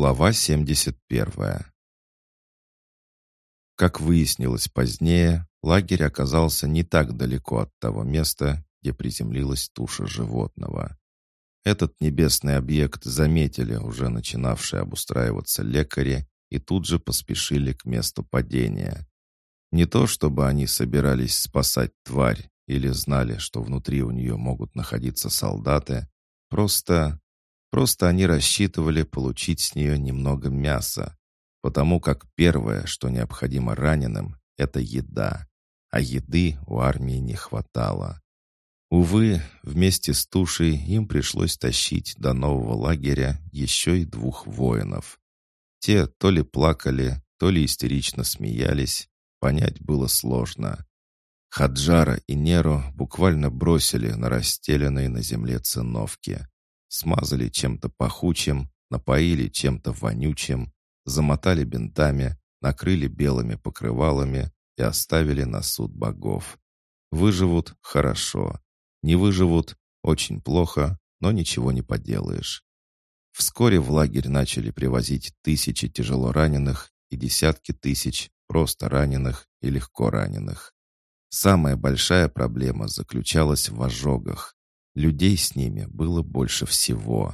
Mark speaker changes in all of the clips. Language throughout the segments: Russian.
Speaker 1: Глава 71 Как выяснилось позднее, лагерь оказался не так далеко от того места, где приземлилась туша животного. Этот небесный объект заметили уже начинавшие обустраиваться лекари и тут же поспешили к месту падения. Не то чтобы они собирались спасать тварь или знали, что внутри у нее могут находиться солдаты, просто Просто они рассчитывали получить с нее немного мяса, потому как первое, что необходимо раненым, это еда, а еды у армии не хватало. Увы, вместе с тушей им пришлось тащить до нового лагеря еще и двух воинов. Те то ли плакали, то ли истерично смеялись, понять было сложно. Хаджара и Неро буквально бросили на расстеленные на земле циновки. Смазали чем-то пахучим, напоили чем-то вонючим, замотали бинтами, накрыли белыми покрывалами и оставили на суд богов. Выживут — хорошо. Не выживут — очень плохо, но ничего не поделаешь. Вскоре в лагерь начали привозить тысячи тяжело раненых и десятки тысяч просто раненых и легко раненых. Самая большая проблема заключалась в ожогах. Людей с ними было больше всего.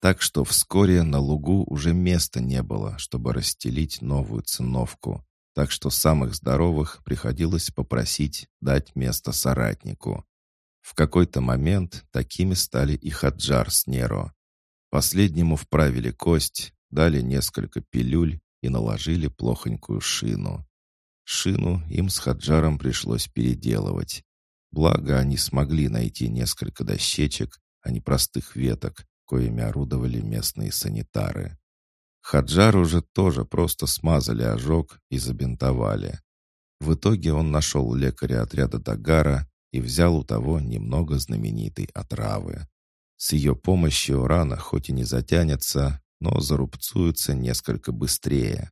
Speaker 1: Так что вскоре на лугу уже места не было, чтобы расстелить новую циновку. Так что самых здоровых приходилось попросить дать место соратнику. В какой-то момент такими стали и Хаджар с Неро. Последнему вправили кость, дали несколько пилюль и наложили плохонькую шину. Шину им с Хаджаром пришлось переделывать. Благо, они смогли найти несколько дощечек, а не простых веток, коими орудовали местные санитары. Хаджар уже тоже просто смазали ожог и забинтовали. В итоге он нашел лекаря отряда Дагара и взял у того немного знаменитой отравы. С ее помощью рана хоть и не затянется, но зарубцуется несколько быстрее.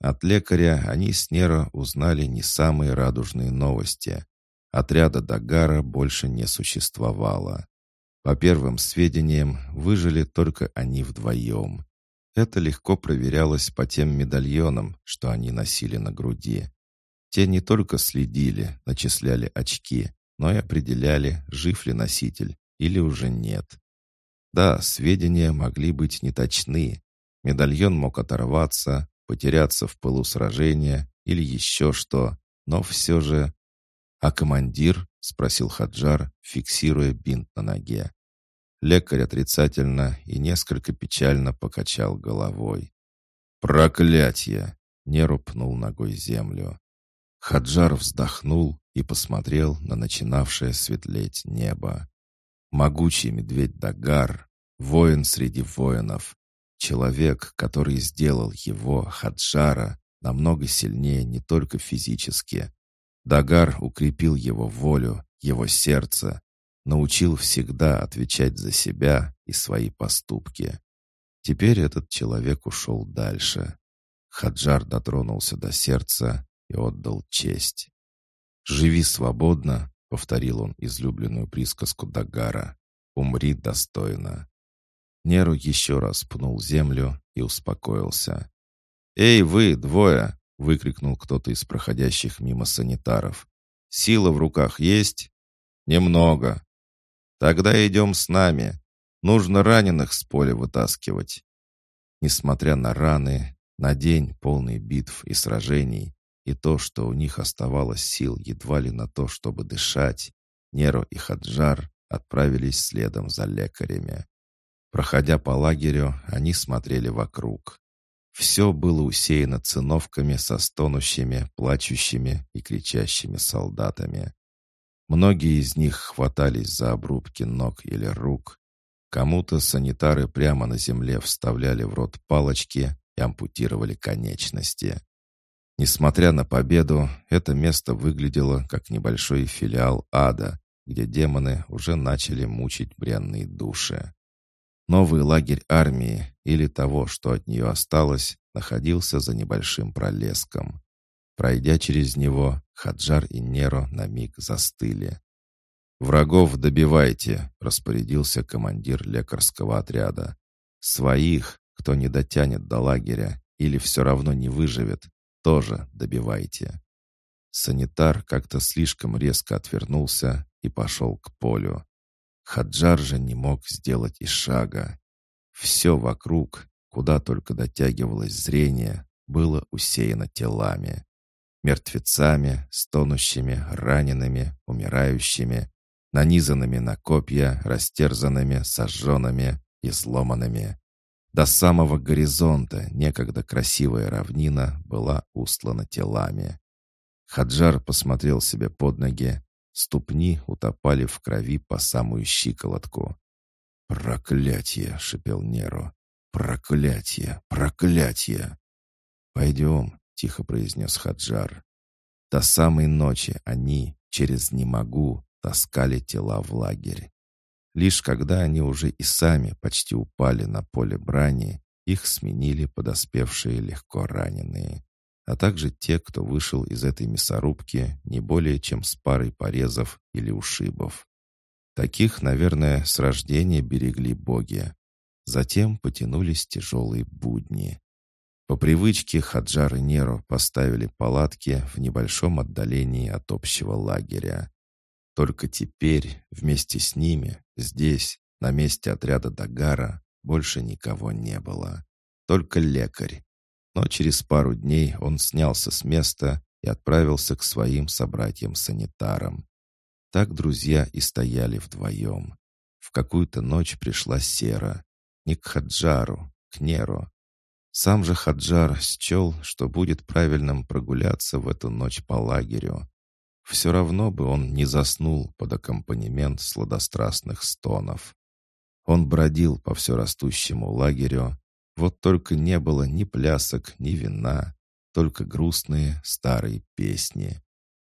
Speaker 1: От лекаря они с Неро узнали не самые радужные новости. Отряда Дагара больше не существовало. По первым сведениям, выжили только они вдвоем. Это легко проверялось по тем медальонам, что они носили на груди. Те не только следили, начисляли очки, но и определяли, жив ли носитель или уже нет. Да, сведения могли быть неточны. Медальон мог оторваться, потеряться в пылу сражения или еще что, но все же «А командир?» — спросил Хаджар, фиксируя бинт на ноге. Лекарь отрицательно и несколько печально покачал головой. «Проклятье!» — не рупнул ногой землю. Хаджар вздохнул и посмотрел на начинавшее светлеть небо. Могучий медведь Дагар, воин среди воинов, человек, который сделал его, Хаджара, намного сильнее не только физически, Дагар укрепил его волю, его сердце, научил всегда отвечать за себя и свои поступки. Теперь этот человек ушел дальше. Хаджар дотронулся до сердца и отдал честь. «Живи свободно», — повторил он излюбленную присказку Дагара. «Умри достойно». Неру еще раз пнул землю и успокоился. «Эй, вы, двое! — выкрикнул кто-то из проходящих мимо санитаров. «Сила в руках есть?» «Немного». «Тогда идем с нами. Нужно раненых с поля вытаскивать». Несмотря на раны, на день полный битв и сражений, и то, что у них оставалось сил едва ли на то, чтобы дышать, Неро и Хаджар отправились следом за лекарями. Проходя по лагерю, они смотрели вокруг. Все было усеяно циновками со стонущими, плачущими и кричащими солдатами. Многие из них хватались за обрубки ног или рук. Кому-то санитары прямо на земле вставляли в рот палочки и ампутировали конечности. Несмотря на победу, это место выглядело как небольшой филиал ада, где демоны уже начали мучить бренные души. Новый лагерь армии, или того, что от нее осталось, находился за небольшим пролеском. Пройдя через него, Хаджар и Неро на миг застыли. «Врагов добивайте», — распорядился командир лекарского отряда. «Своих, кто не дотянет до лагеря или все равно не выживет, тоже добивайте. Санитар как-то слишком резко отвернулся и пошел к полю. Хаджар же не мог сделать и шага. Все вокруг, куда только дотягивалось зрение, было усеяно телами. Мертвецами, стонущими, ранеными, умирающими, нанизанными на копья, растерзанными, сожженными сломанными. До самого горизонта некогда красивая равнина была устлана телами. Хаджар посмотрел себе под ноги. Ступни утопали в крови по самую щиколотку. «Проклятие!» — шипел Неро. «Проклятие! Проклятие!» «Пойдем», — тихо произнес Хаджар. До самой ночи они, через «не могу», таскали тела в лагерь. Лишь когда они уже и сами почти упали на поле брани, их сменили подоспевшие легко раненые, а также те, кто вышел из этой мясорубки не более чем с парой порезов или ушибов. Таких, наверное, с рождения берегли боги. Затем потянулись тяжелые будни. По привычке Хаджар и Неро поставили палатки в небольшом отдалении от общего лагеря. Только теперь вместе с ними, здесь, на месте отряда Дагара, больше никого не было. Только лекарь. Но через пару дней он снялся с места и отправился к своим собратьям-санитарам. Так друзья и стояли вдвоем. В какую-то ночь пришла Сера. Не к Хаджару, к Неру. Сам же Хаджар счел, что будет правильным прогуляться в эту ночь по лагерю. Все равно бы он не заснул под аккомпанемент сладострастных стонов. Он бродил по все растущему лагерю, вот только не было ни плясок, ни вина, только грустные старые песни.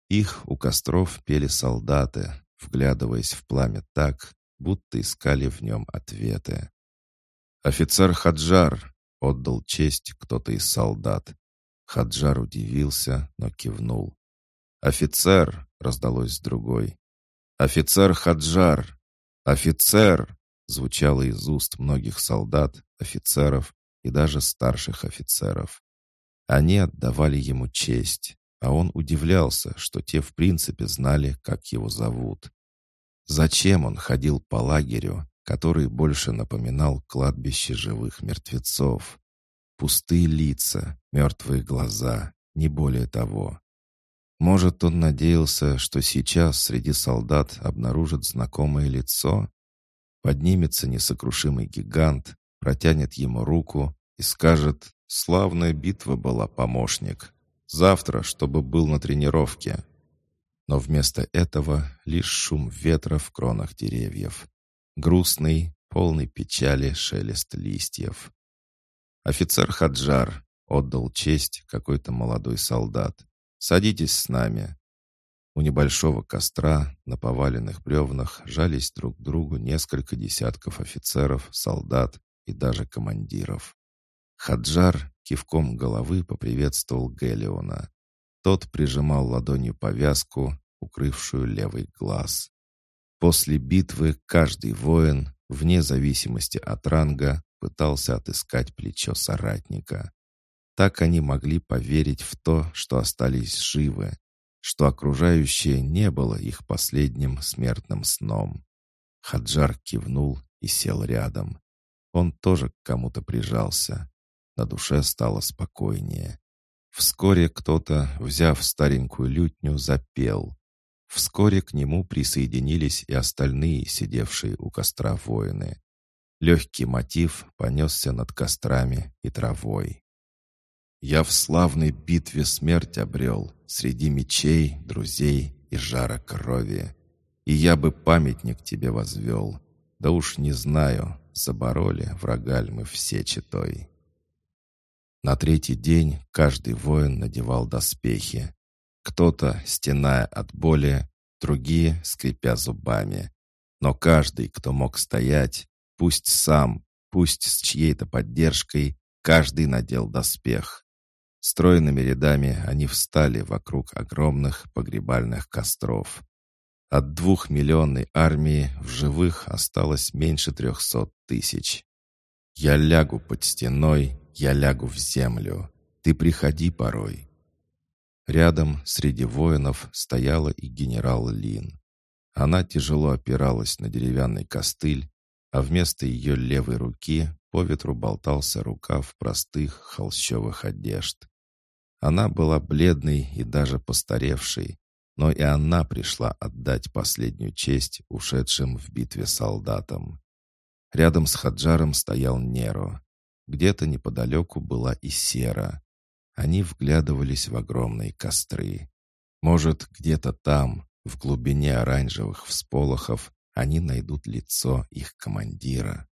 Speaker 1: Их у костров пели солдаты, вглядываясь в пламя так, будто искали в нем ответы. «Офицер Хаджар!» — отдал честь кто-то из солдат. Хаджар удивился, но кивнул. «Офицер!» — раздалось с другой. «Офицер Хаджар! Офицер!» звучало из уст многих солдат, офицеров и даже старших офицеров. Они отдавали ему честь, а он удивлялся, что те в принципе знали, как его зовут. Зачем он ходил по лагерю, который больше напоминал кладбище живых мертвецов? Пустые лица, мертвые глаза, не более того. Может, он надеялся, что сейчас среди солдат обнаружит знакомое лицо? Поднимется несокрушимый гигант, протянет ему руку и скажет «Славная битва была, помощник. Завтра, чтобы был на тренировке». Но вместо этого лишь шум ветра в кронах деревьев. Грустный, полный печали шелест листьев. Офицер Хаджар отдал честь какой-то молодой солдат. «Садитесь с нами». У небольшого костра на поваленных бревнах жались друг к другу несколько десятков офицеров, солдат и даже командиров. Хаджар кивком головы поприветствовал Гелиона. Тот прижимал ладонью повязку, укрывшую левый глаз. После битвы каждый воин, вне зависимости от ранга, пытался отыскать плечо соратника. Так они могли поверить в то, что остались живы, что окружающее не было их последним смертным сном. Хаджар кивнул и сел рядом. Он тоже к кому-то прижался. На душе стало спокойнее. Вскоре кто-то, взяв старенькую лютню, запел. Вскоре к нему присоединились и остальные, сидевшие у костра воины. Легкий мотив понесся над кострами и травой. Я в славной битве смерть обрел Среди мечей, друзей и жара крови. И я бы памятник тебе возвел. Да уж не знаю, забороли врагаль мы все читой. На третий день каждый воин надевал доспехи. Кто-то, стеная от боли, другие, скрипя зубами. Но каждый, кто мог стоять, пусть сам, пусть с чьей-то поддержкой, каждый надел доспех. Стройными рядами они встали вокруг огромных погребальных костров. От двухмиллионной армии в живых осталось меньше трехсот тысяч. Я лягу под стеной, я лягу в землю. Ты приходи порой». Рядом, среди воинов, стояла и генерал Лин. Она тяжело опиралась на деревянный костыль, а вместо ее левой руки по ветру болтался рукав простых холщовых одежд. Она была бледной и даже постаревшей, но и она пришла отдать последнюю честь ушедшим в битве солдатам. Рядом с Хаджаром стоял Неро. Где-то неподалеку была и Сера. Они вглядывались в огромные костры. Может, где-то там, в глубине оранжевых всполохов, они найдут лицо их командира.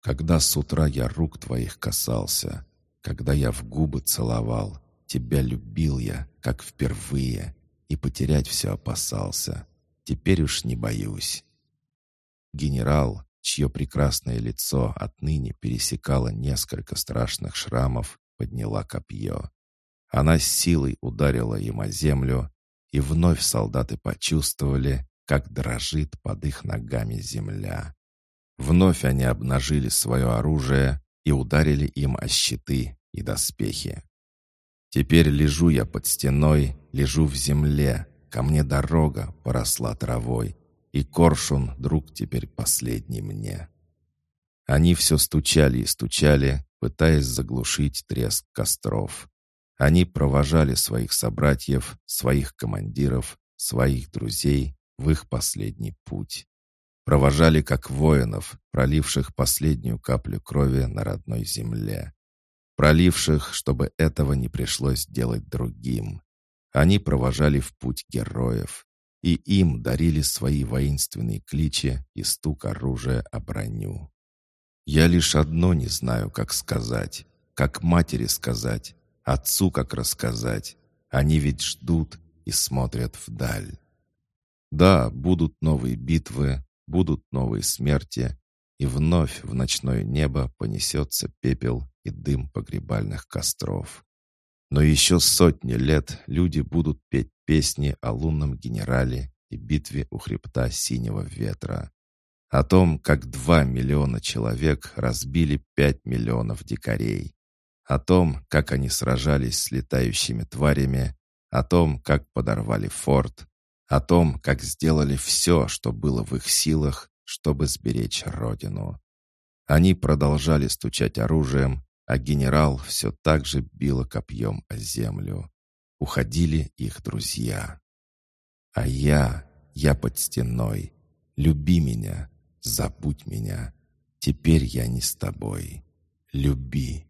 Speaker 1: Когда с утра я рук твоих касался, когда я в губы целовал, тебя любил я, как впервые, и потерять все опасался. Теперь уж не боюсь. Генерал, чье прекрасное лицо отныне пересекало несколько страшных шрамов, подняла копье. Она с силой ударила им о землю, и вновь солдаты почувствовали, как дрожит под их ногами земля. Вновь они обнажили свое оружие и ударили им о щиты и доспехи. Теперь лежу я под стеной, лежу в земле, ко мне дорога поросла травой, и коршун, друг теперь последний мне. Они все стучали и стучали, пытаясь заглушить треск костров. Они провожали своих собратьев, своих командиров, своих друзей в их последний путь. Провожали как воинов, проливших последнюю каплю крови на родной земле проливших, чтобы этого не пришлось делать другим. Они провожали в путь героев, и им дарили свои воинственные кличи и стук оружия о броню. Я лишь одно не знаю, как сказать, как матери сказать, отцу как рассказать. Они ведь ждут и смотрят вдаль. Да, будут новые битвы, будут новые смерти, и вновь в ночное небо понесется пепел и дым погребальных костров. Но еще сотни лет люди будут петь песни о лунном генерале и битве у хребта Синего Ветра. О том, как два миллиона человек разбили пять миллионов дикарей. О том, как они сражались с летающими тварями. О том, как подорвали форт. О том, как сделали все, что было в их силах, чтобы сберечь родину. Они продолжали стучать оружием, а генерал все так же бил копьем о землю. Уходили их друзья. А я, я под стеной. Люби меня, забудь меня. Теперь я не с тобой. Люби.